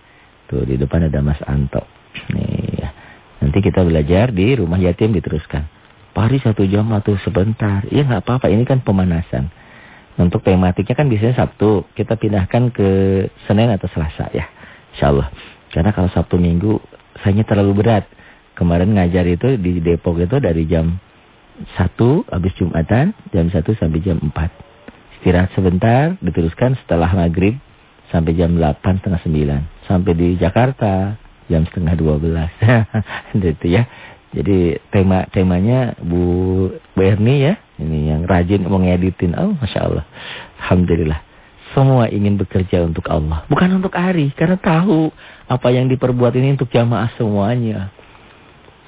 Tuh di depan ada Mas Anto. Nih, ya. Nanti kita belajar di rumah yatim diteruskan. Pari satu jam atau sebentar. Ya nggak apa-apa, ini kan pemanasan. Untuk tematiknya kan biasanya Sabtu. Kita pindahkan ke Senin atau Selasa ya. Insya Allah. Karena kalau Sabtu Minggu, sayanya terlalu berat. Kemarin ngajar itu di Depok itu dari jam 1 habis Jumatan, jam 1 sampai jam 4. Istirahat sebentar, diteruskan setelah maghrib sampai jam 8, setengah 9. Sampai di Jakarta, jam setengah dua belas. itu ya. Jadi tema temanya Bu Berni ya. Ini yang rajin mau ngeditin. Oh Masya Allah. Alhamdulillah. Semua ingin bekerja untuk Allah. Bukan untuk Ari. Karena tahu apa yang diperbuat ini untuk jamaah semuanya.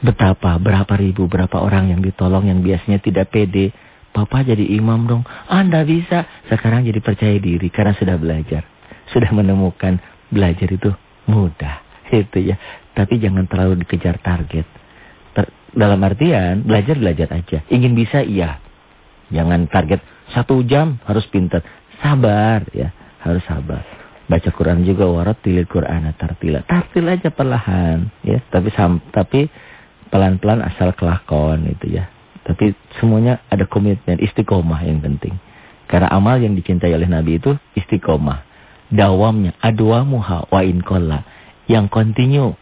Betapa, berapa ribu, berapa orang yang ditolong yang biasanya tidak pede. Papa jadi imam dong. Anda bisa. Sekarang jadi percaya diri karena sudah belajar. Sudah menemukan belajar itu mudah itu ya. Tapi jangan terlalu dikejar target. Ter dalam artian belajar belajar aja. Ingin bisa iya. Jangan target satu jam harus pintar. Sabar ya, harus sabar. Baca Quran juga warat tilil Quran tartila. Tartil aja perlahan ya. Tapi tapi pelan-pelan asal kelakon itu ya. Tapi semuanya ada komitmen istiqomah yang penting. Karena amal yang dicintai oleh Nabi itu istiqomah. Dawamnya adwamuha wa in kolla yang kontinu.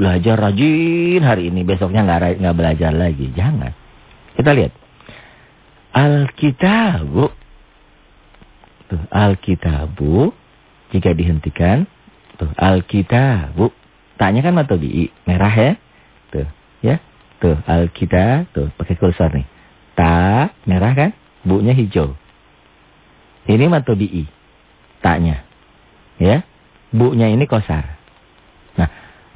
Belajar rajin hari ini, besoknya nggak nggak belajar lagi. Jangan. Kita lihat. Alkitabu. Tuh, Alkitabu jika dihentikan, tuh Alkitabu. Tanya kan matobi merah ya? Tuh, ya. Tuh, Alkitab, tuh pakai kursor nih. Ta merah kan? Bu-nya hijau. Ini matobi Taknya. Ya. Bu-nya ini kosar.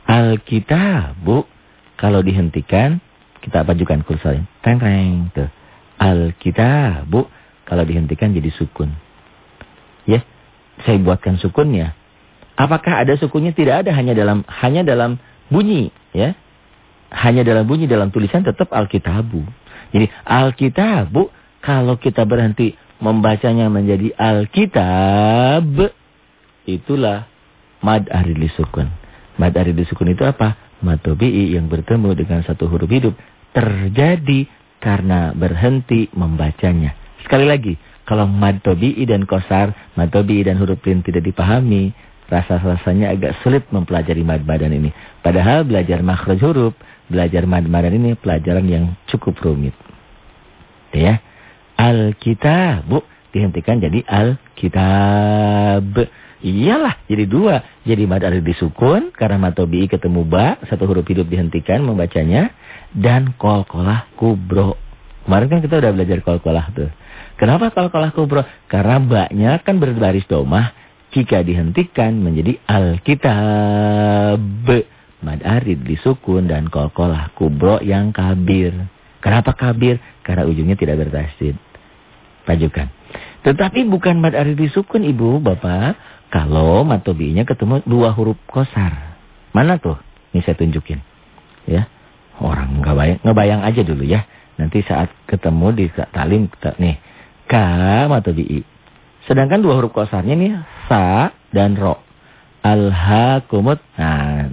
Alkitabu kalau dihentikan kita ajukan kursornya. Teng tuh. Alkitabu kalau dihentikan jadi sukun. Ya, saya buatkan sukunnya. Apakah ada sukunnya? Tidak ada, hanya dalam hanya dalam bunyi, ya. Hanya dalam bunyi dalam tulisan tetap Alkitabu. Jadi Alkitabu kalau kita berhenti membacanya menjadi Alkitab itulah mad arili sukun. Mad ari disukun itu apa? Matobi'i yang bertemu dengan satu huruf hidup terjadi karena berhenti membacanya. Sekali lagi, kalau mad tobi'i dan kosar, mad tobi'i dan huruf rin tidak dipahami, rasa-rasanya agak sulit mempelajari mad badan ini. Padahal belajar makhraj huruf, belajar mad badan ini pelajaran yang cukup rumit. Ya. Al-kitab, dihentikan jadi al-kitab. Iyalah, jadi dua. Jadi mad ada disukun karena matobi ketemu ba, satu huruf hidup dihentikan membacanya dan kolkolah kubro. Kemarin kan kita udah belajar kol-kolah tuh. Kenapa kol-kolah kubro? Karena baknya kan berbaris domah. Jika dihentikan menjadi alkitab. Mad arid disukun dan kol-kolah kubro yang kabir. Kenapa kabir? Karena ujungnya tidak bertasdid. Pajukan. Tetapi bukan mad arid disukun ibu, bapak. Kalau matobinya ketemu dua huruf kosar. Mana tuh? Ini saya tunjukin. Ya. Orang nggak bayang, ngebayang aja dulu ya. Nanti saat ketemu di talim nih ka atau bi. Sedangkan dua huruf kosarnya nih sa dan ro. Alhaqumut. Nah,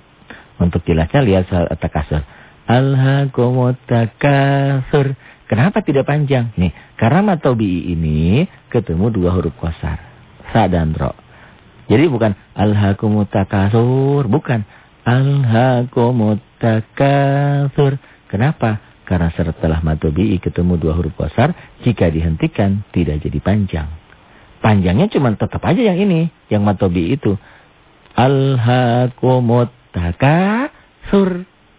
untuk jelasnya lihat soal takasur. Alhaqumut takasur. Kenapa tidak panjang? Nih, karena matobi ini ketemu dua huruf kosar. Sa dan ro. Jadi bukan alhaqumut takasur, bukan alhaqumut takasur. Kenapa? Karena setelah matobi'i ketemu dua huruf kosar, jika dihentikan tidak jadi panjang. Panjangnya cuma tetap aja yang ini, yang matobi'i itu. Alhaqumut.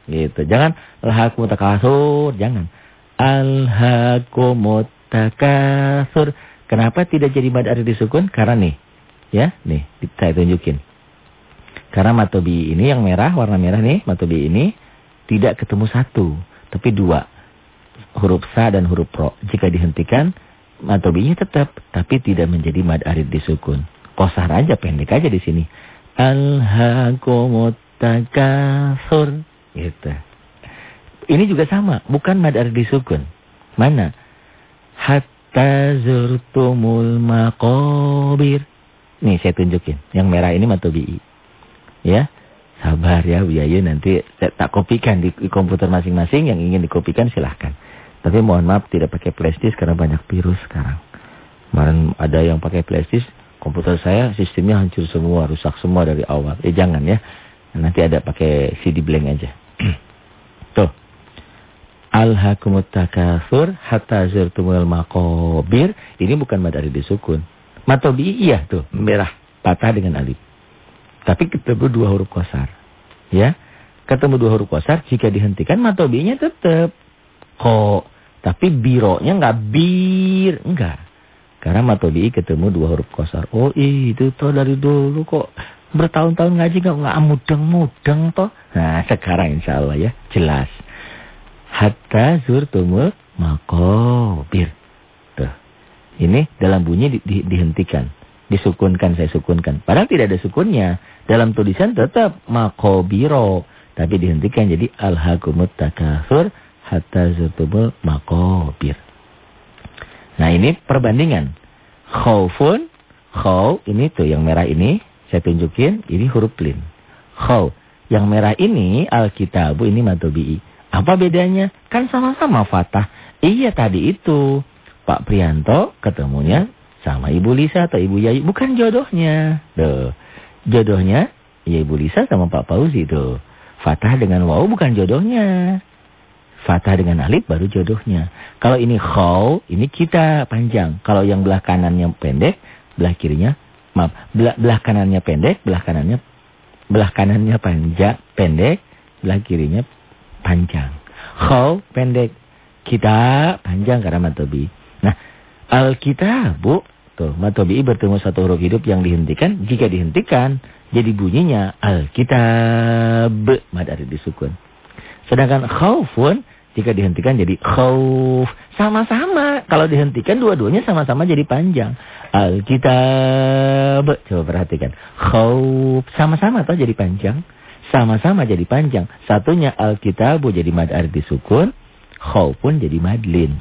Gitu. Jangan alhaqumut takasur, jangan. Alhaqumut takasur. Kenapa tidak jadi mad ari disukun? Karena nih, ya, nih saya tunjukin. Karena matobi ini yang merah, warna merah nih, matobi ini tidak ketemu satu, tapi dua. Huruf sa dan huruf pro. Jika dihentikan, matobinya tetap, tapi tidak menjadi mad arid disukun. Kosar aja, pendek aja di sini. Alhaqumut takasur. Gitu. Ini juga sama, bukan mad arid disukun. Mana? Hatta zurtumul maqabir. Nih saya tunjukin. Yang merah ini matobi'i. Ya. Sabar ya Bu Yayu nanti tak kopikan di, komputer masing-masing yang ingin dikopikan silahkan. Tapi mohon maaf tidak pakai flashdisk karena banyak virus sekarang. Kemarin ada yang pakai flashdisk, komputer saya sistemnya hancur semua, rusak semua dari awal. Eh jangan ya. Nanti ada pakai CD blank aja. Tuh. Alhaqumut takasur hatta zurtumul maqabir. Ini bukan madari disukun. Matobi iya tuh, merah, patah dengan alif. Tapi ketemu dua huruf kosar. Ya. Ketemu dua huruf kosar, jika dihentikan matobinya tetap. Kok. Tapi bironya nggak bir. Enggak. Karena matobi ketemu dua huruf kosar. Oh itu toh dari dulu kok. Bertahun-tahun ngaji nggak nggak mudeng-mudeng toh. Nah sekarang insya Allah ya. Jelas. Hatta zurtumul makobir. Tuh. Ini dalam bunyi di, di, dihentikan. Disukunkan, saya sukunkan. Padahal tidak ada sukunnya. Dalam tulisan tetap makobiro. Tapi dihentikan jadi alhaqumut takasur hatta zurtumul makobir. Nah ini perbandingan. Khawfun, khaw, ini tuh yang merah ini. Saya tunjukin, ini huruf lin. Khaw. Yang merah ini alkitabu, ini matobi'i. Apa bedanya? Kan sama-sama fatah. Iya tadi itu. Pak Prianto ketemunya sama Ibu Lisa atau Ibu Yayu. Bukan jodohnya. Tuh. Jodohnya ya Ibu Lisa sama Pak Fauzi tuh. Fatah dengan waw bukan jodohnya. Fatah dengan alif baru jodohnya. Kalau ini khaw, ini kita panjang. Kalau yang belah kanannya pendek, belah kirinya maaf, belah, belah kanannya pendek, belah kanannya belah kanannya panjang, pendek, belah kirinya panjang. Khaw pendek, kita panjang karena matobi. Nah, Alkitab, Tuh, matobi'i bertemu satu huruf hidup yang dihentikan. Jika dihentikan, jadi bunyinya Alkitab. Mad ada disukun. Sedangkan khaufun, jika dihentikan jadi khauf. Sama-sama. Kalau dihentikan, dua-duanya sama-sama jadi panjang. Alkitab. Coba perhatikan. Khauf. Sama-sama atau jadi panjang. Sama-sama jadi panjang. Satunya Alkitabu jadi mad disukun. Khaufun jadi madlin.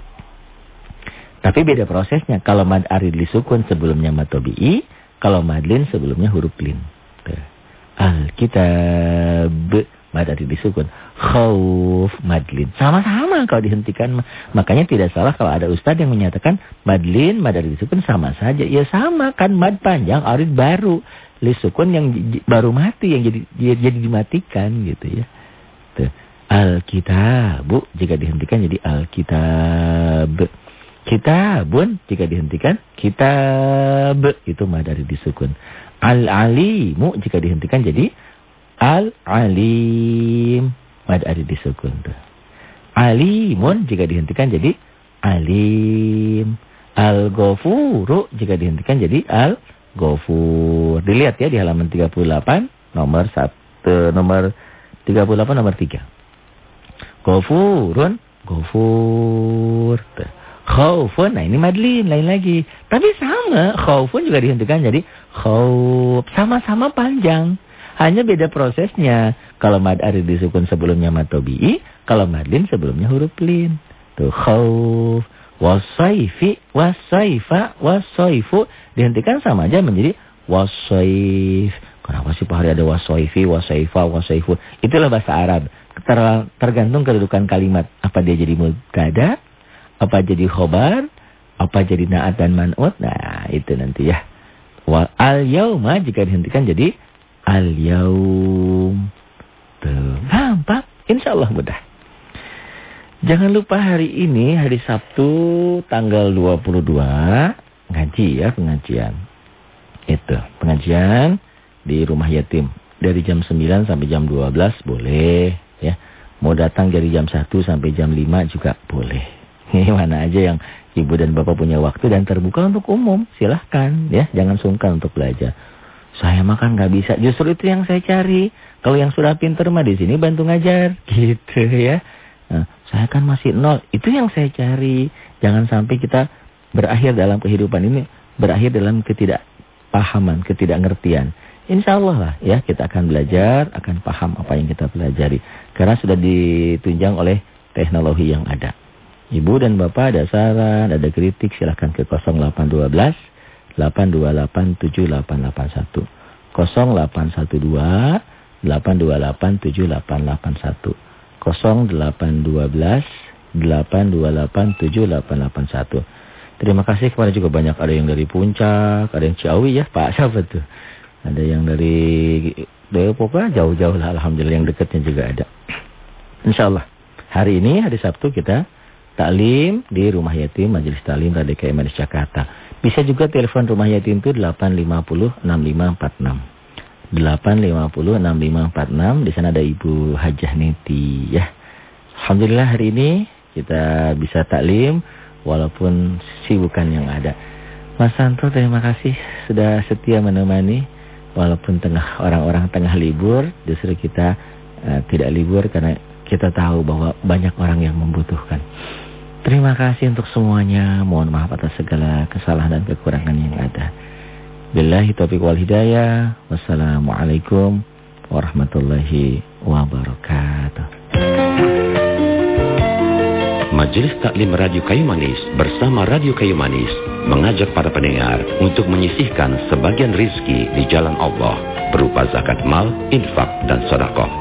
Tapi beda prosesnya. Kalau mad arid sukun sebelumnya matobi'i. Kalau madlin sebelumnya huruf lin. Alkitab. Mad arid sukun. Khawf madlin. Sama-sama kalau dihentikan. Makanya tidak salah kalau ada ustadz yang menyatakan madlin, mad arid sukun sama saja. Ya sama kan mad panjang, arid baru. Lisukun yang baru mati, yang jadi jadi dimatikan gitu ya. Alkitab. Jika dihentikan jadi alkitab. Kitabun jika dihentikan kitab itu mah dari disukun. Al-alimu jika dihentikan jadi al-alim mad dari disukun tuh. Alimun jika dihentikan jadi alim. Al-ghafuru jika dihentikan jadi al-ghafur. Dilihat ya di halaman 38 nomor 1 nomor 38 nomor 3. Ghafurun, ghafur. Khaufun, nah ini madlin lain lagi. Tapi sama, khaufun juga dihentikan jadi khauf. Sama-sama panjang. Hanya beda prosesnya. Kalau mad arid disukun sebelumnya mad tobi'i, kalau madlin sebelumnya huruf lin. Tuh khauf. Wasaifi, wasaifa, wasaifu. Dihentikan sama aja menjadi wasaif. Kenapa sih Pak Hari ada wasaifi, wasaifa, wasaifu? Itulah bahasa Arab. Ter tergantung kedudukan kalimat. Apa dia jadi mubtada, apa jadi khobar, apa jadi naat dan man'ut. Nah itu nanti ya. Wal al yauma jika dihentikan jadi al yaum. Tuh, gampang. Insya Allah mudah. Jangan lupa hari ini, hari Sabtu, tanggal 22, ngaji ya, pengajian. Itu, pengajian di rumah yatim. Dari jam 9 sampai jam 12 boleh, ya. Mau datang dari jam 1 sampai jam 5 juga boleh. Ini mana aja yang ibu dan bapak punya waktu dan terbuka untuk umum, silahkan ya, jangan sungkan untuk belajar. Saya makan nggak bisa, justru itu yang saya cari. Kalau yang sudah pinter mah di sini bantu ngajar, gitu ya. Nah, saya kan masih nol. Itu yang saya cari. Jangan sampai kita berakhir dalam kehidupan ini. Berakhir dalam ketidakpahaman, ketidakngertian. Insya Allah lah ya kita akan belajar, akan paham apa yang kita pelajari. Karena sudah ditunjang oleh teknologi yang ada. Ibu dan Bapak ada saran, ada kritik silahkan ke 0812 828 7881. 0812 828 7881. 0812 828 7881. Terima kasih kepada juga banyak ada yang dari Puncak, ada yang Ciawi ya, Pak siapa tuh? Ada yang dari Depok jauh-jauh lah alhamdulillah yang dekatnya juga ada. Insyaallah. Hari ini hari Sabtu kita taklim di Rumah Yatim Majelis Taklim Radika Manis Jakarta. Bisa juga telepon Rumah Yatim itu 850 6546. 8506546 di sana ada Ibu Hajah Neti ya. Alhamdulillah hari ini kita bisa taklim walaupun sibukan yang ada. Mas Santo terima kasih sudah setia menemani walaupun tengah orang-orang tengah libur justru kita uh, tidak libur karena kita tahu bahwa banyak orang yang membutuhkan. Terima kasih untuk semuanya. Mohon maaf atas segala kesalahan dan kekurangan yang ada. Billahi taufiq wal hidayah. Wassalamualaikum warahmatullahi wabarakatuh. Majelis Taklim Radio Kayu Manis bersama Radio Kayu Manis mengajak para pendengar untuk menyisihkan sebagian rizki di jalan Allah berupa zakat mal, infak, dan sodakoh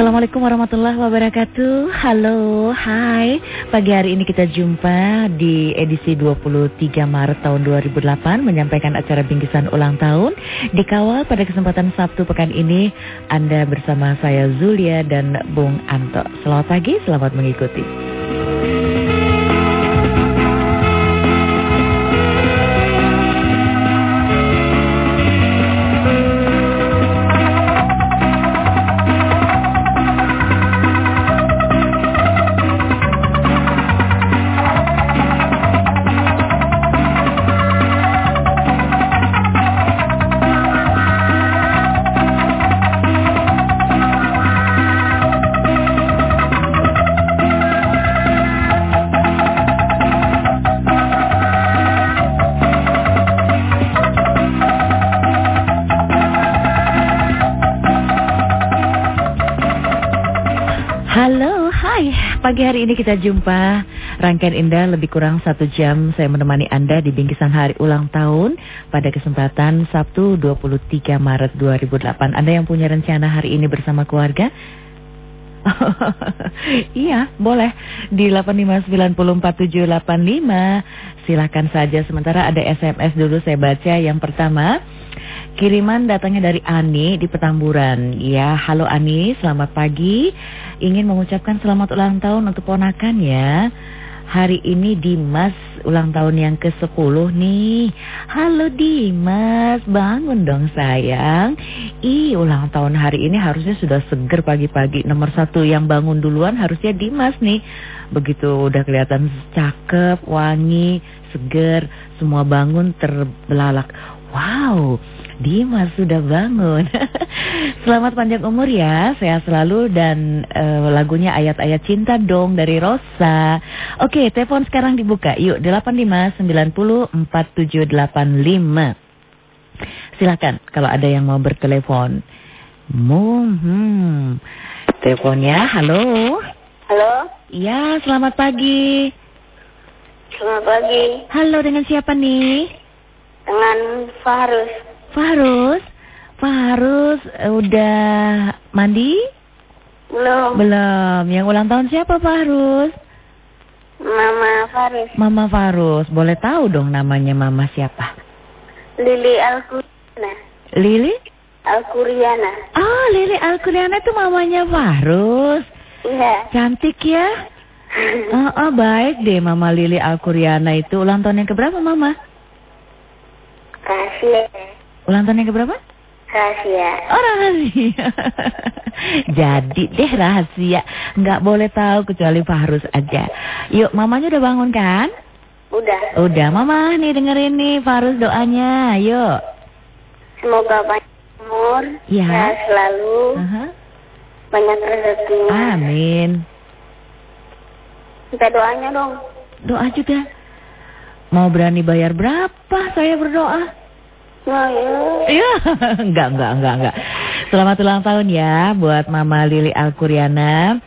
Assalamualaikum warahmatullahi wabarakatuh. Halo, hai. Pagi hari ini kita jumpa di edisi 23 Maret tahun 2008 Menyampaikan acara bingkisan ulang tahun. Dikawal pada kesempatan Sabtu pekan ini Anda bersama saya Zulia dan Bung Anto. Selamat pagi, selamat mengikuti ini kita jumpa Rangkaian indah lebih kurang satu jam Saya menemani Anda di bingkisan hari ulang tahun Pada kesempatan Sabtu 23 Maret 2008 Anda yang punya rencana hari ini bersama keluarga iya, boleh di 8594785. Silakan saja sementara ada SMS dulu saya baca yang pertama. Kiriman datangnya dari Ani di Petamburan. Ya, halo Ani, selamat pagi. Ingin mengucapkan selamat ulang tahun untuk ponakan ya. Hari ini Dimas ulang tahun yang ke-10 nih. Halo Dimas, bangun dong sayang. Ih, ulang tahun hari ini harusnya sudah seger pagi-pagi. Nomor satu yang bangun duluan harusnya Dimas nih. Begitu udah kelihatan cakep, wangi, seger, semua bangun terbelalak. Wow, Dimas sudah bangun. Selamat panjang umur ya, sehat selalu dan uh, lagunya ayat-ayat cinta dong dari Rosa. Oke, telepon sekarang dibuka. Yuk, 85904785. Silakan kalau ada yang mau bertelepon. Hmm, teleponnya, halo. Halo. Ya, selamat pagi. Selamat pagi. Halo, dengan siapa nih? Dengan Farus. Farus? Farus udah mandi? Belum. Belum. Yang ulang tahun siapa Farus? Mama Farus. Mama Farus. Boleh tahu dong namanya mama siapa? Lili Alkuriana. Lili? Alkuriana. Oh, Lili Alkuriana itu mamanya Farus. Iya. Cantik ya? Oh, oh, baik deh Mama Lili Alkuriana itu. Ulang tahun yang keberapa Mama? Rahasia. Ulang tahun yang keberapa? Rahasia. Oh rahasia. Jadi deh rahasia. Nggak boleh tahu kecuali Farus aja. Yuk mamanya udah bangun kan? Udah. Udah mama nih dengerin nih Farus doanya. Yuk. Semoga banyak umur. Ya. sehat selalu. Aha. Banyak rezekinya. Amin. Minta doanya dong. Doa juga. Mau berani bayar berapa saya berdoa? Iya, enggak, enggak, enggak, enggak. Selamat ulang tahun ya buat Mama Lili Alkuriana.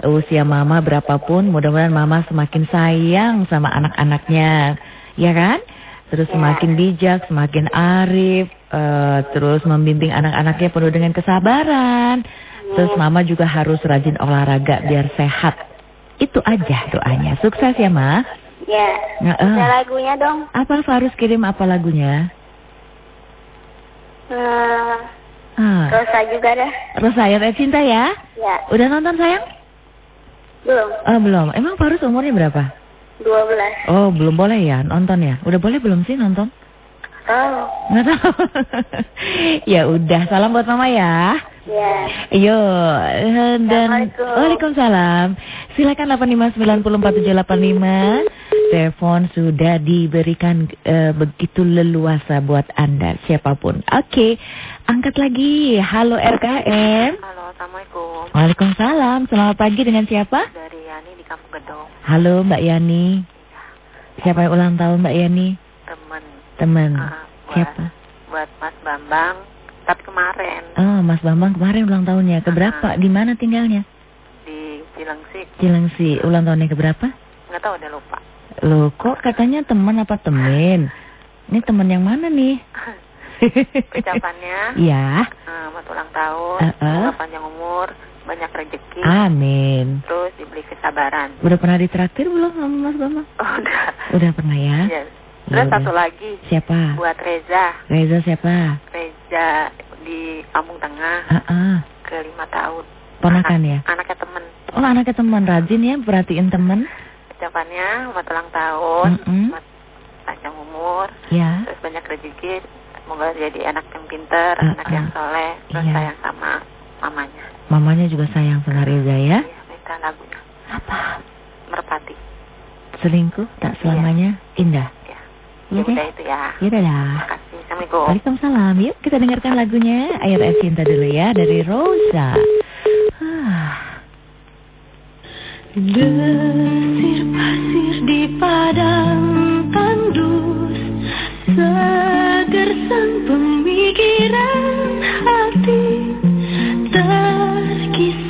Usia Mama berapapun, mudah-mudahan Mama semakin sayang sama anak-anaknya, ya kan? Terus semakin bijak, semakin arif, eh, terus membimbing anak-anaknya penuh dengan kesabaran. Terus Mama juga harus rajin olahraga biar sehat. Itu aja doanya. Sukses ya, Ma. Ya. Nah. Minta lagunya dong. Apa Farus kirim apa lagunya? Hmm, Ah, Rosa juga dah. Rosa ayat cinta ya? Ya. Udah nonton sayang? Belum. Oh, belum. Emang Farus umurnya berapa? 12. Oh, belum boleh ya nonton ya? Udah boleh belum sih nonton? Oh. Nggak tahu. ya udah, salam buat mama ya. Ya. Yo, eh, dan. Waalaikumsalam. Silakan 859404785. Telepon sudah diberikan eh, begitu leluasa buat Anda siapa pun. Oke, angkat lagi. Halo RKM. Halo, Assalamualaikum. Waalaikumsalam. Selamat pagi dengan siapa? Dari Yani di Kampung Gedong. Halo Mbak Yani. Siapa yang ulang tahun Mbak Yani? Temen. Teman. Ah, buat, Siapa? Buat Mas Bambang. Tapi kemarin Oh, Mas Bambang kemarin ulang tahunnya. Keberapa? Di mana tinggalnya? Cilengsi. Cilengsi. Ulang tahunnya keberapa? Nggak tahu, udah lupa. Loh, kok katanya teman apa temen? Ini teman yang mana nih? Ucapannya, Iya. eh, buat ulang tahun. Uh-uh. Semoga panjang umur, banyak rezeki. Amin. Terus diberi kesabaran. Udah pernah ditraktir belum sama Mas Bambang? Oh, udah. Udah pernah ya? Yes. Ya Terus udah. satu lagi. Siapa? Buat Reza. Reza siapa? Reza di Kampung Tengah Ah, ah. ke lima tahun. Ponakan ya? Anaknya temen. Oh, anaknya teman rajin ya, perhatiin teman. Ucapannya buat ulang tahun. Mm-mm. buat panjang umur. Ya. terus banyak rezeki semoga jadi anak yang pinter Uh-uh. anak yang soleh terus Iya. sayang sama mamanya Mamanya juga sayang sama Reza ya. Iya, minta lagunya Apa? merpati Selingkuh tak selamanya indah. ya Iya ya udah itu ya Ya dah. makasih assalamualaikum Waalaikumsalam. Yuk kita dengarkan lagunya Air Es Cinta dulu ya dari Rosa. Ah. Desir pasir di padang tandus Segar sang pemikiran hati Terkisah.